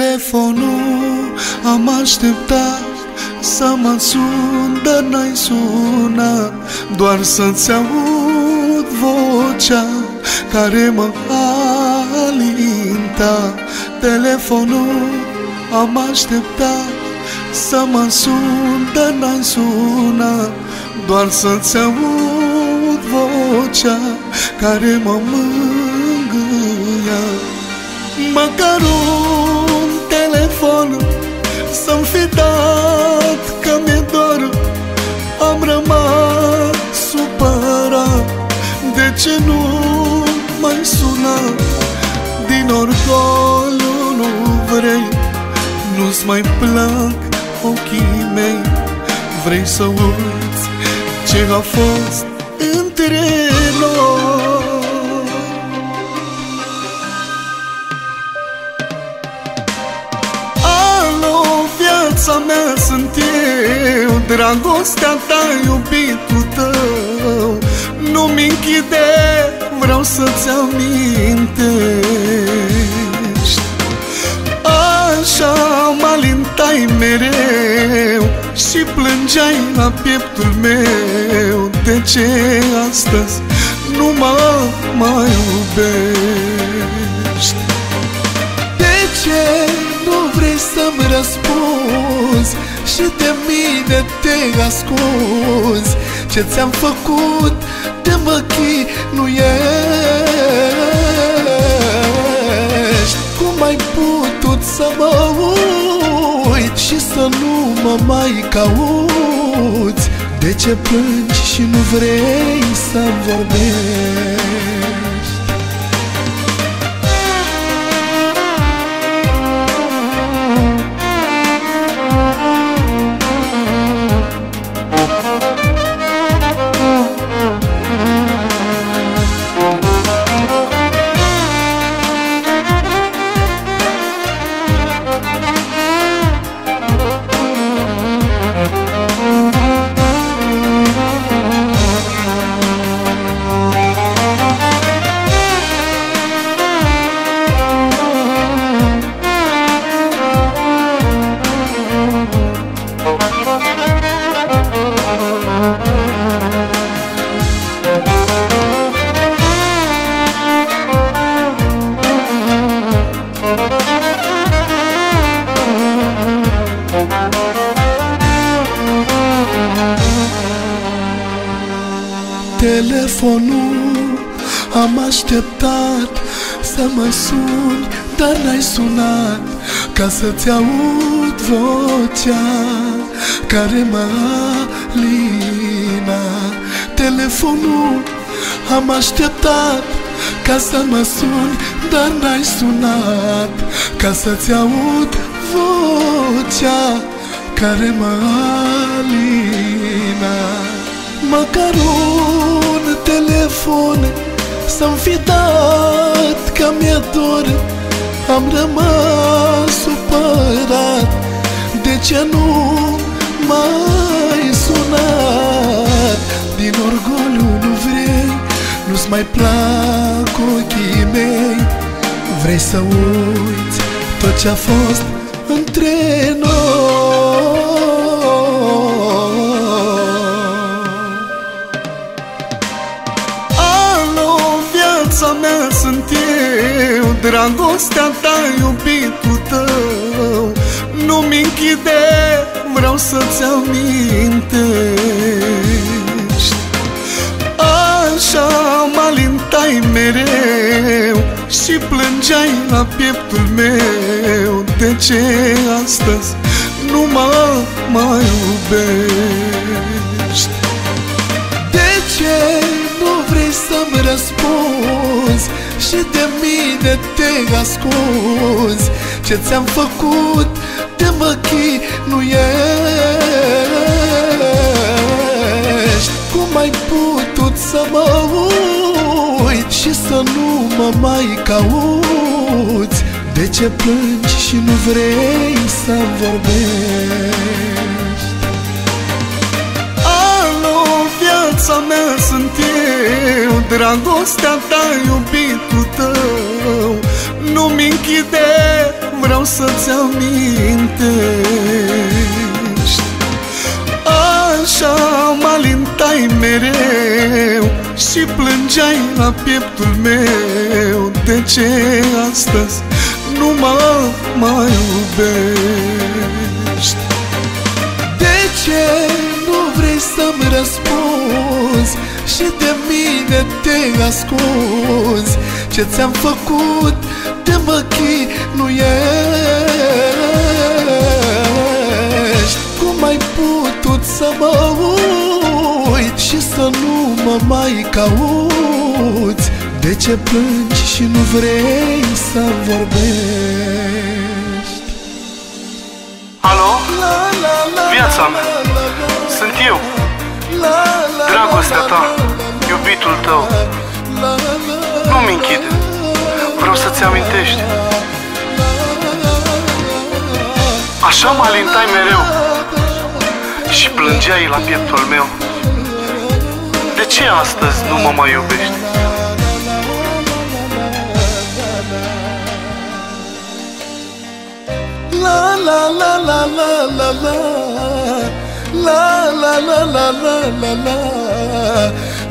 Telefonul am așteptat să mă sun, dar n-ai sunat. Doar să-ți aud vocea care mă alinta. Telefonul am așteptat să mă sun, dar n-ai sunat. Doar să-ți aud vocea care mă mângâia. Măcar un telefon să-mi fi dat că mi-e dor Am rămas supărat. De ce nu mai suna Din orgoliu nu vrei Nu-ți mai plac ochii mei. Vrei să uiți ce a fost între noi viața mea sunt eu Dragostea ta, iubitul tău. Nu-mi închide, vreau să-ți amintești. Așa mă alintai mereu Și plângeai la pieptul meu. De ce astăzi nu mă mai iubești? De ce nu vrei să-mi răspunzi Și de mine te ascunzi Ce ți-am făcut de mă chinuiești? Cum ai putut să mă uiți Și să nu mă mai cauți? De ce plângi și nu vrei să vorbești Telefonul. Am așteptat să mă suni, dar n-ai sunat Ca să-ți aud vocea care mă alina Telefonul am așteptat ca să mă suni, dar n-ai sunat Ca să-ți aud vocea care mă alina Măcar un telefon. Să-mi fi dat că mi-e dor Am rămas supărat. De ce nu mai sunat? Din orgoliu nu vrei Nu-ți mai plac ochii mei. Vrei să uiți tot ce-a fost între noi Dragostea ta, iubitul tău Nu-mi închide, vreau să-ți amintești. Așa mă alintai mereu Și plângeai la pieptul meu. De ce astăzi nu mă mai iubești? De ce nu vrei să-mi răspunzi Și de mine te ascunzi. Ce ți-am făcut de mă chinuiești? Cum ai putut să mă uiți Și să nu mă mai cauți? De ce plângi și nu vrei să vorbești? Alo, viața mea sunt eu Dragostea ta, iubitul tău. Nu-mi închide, vreau să-ți amintești. Așa mă alintai mereu Și plângeai la pieptul meu. De ce astăzi nu mă mai iubești? De ce nu vrei să-mi răspunzi Și de mine te ascunzi. Ce ți-am făcut? De mă chinuiești Cum ai putut să mă uit Și să nu mă mai cauți? De ce plângi și nu vrei să vorbești? Alo? Viața mea. Sunt eu. Dragostea ta Iubitul tău. Nu-mi închide. Vreau să-ți amintești. Așa mă alintai mereu Și plângeai la pieptul meu. De ce astăzi nu mă mai iubești? La la la la la la la. La la la la la la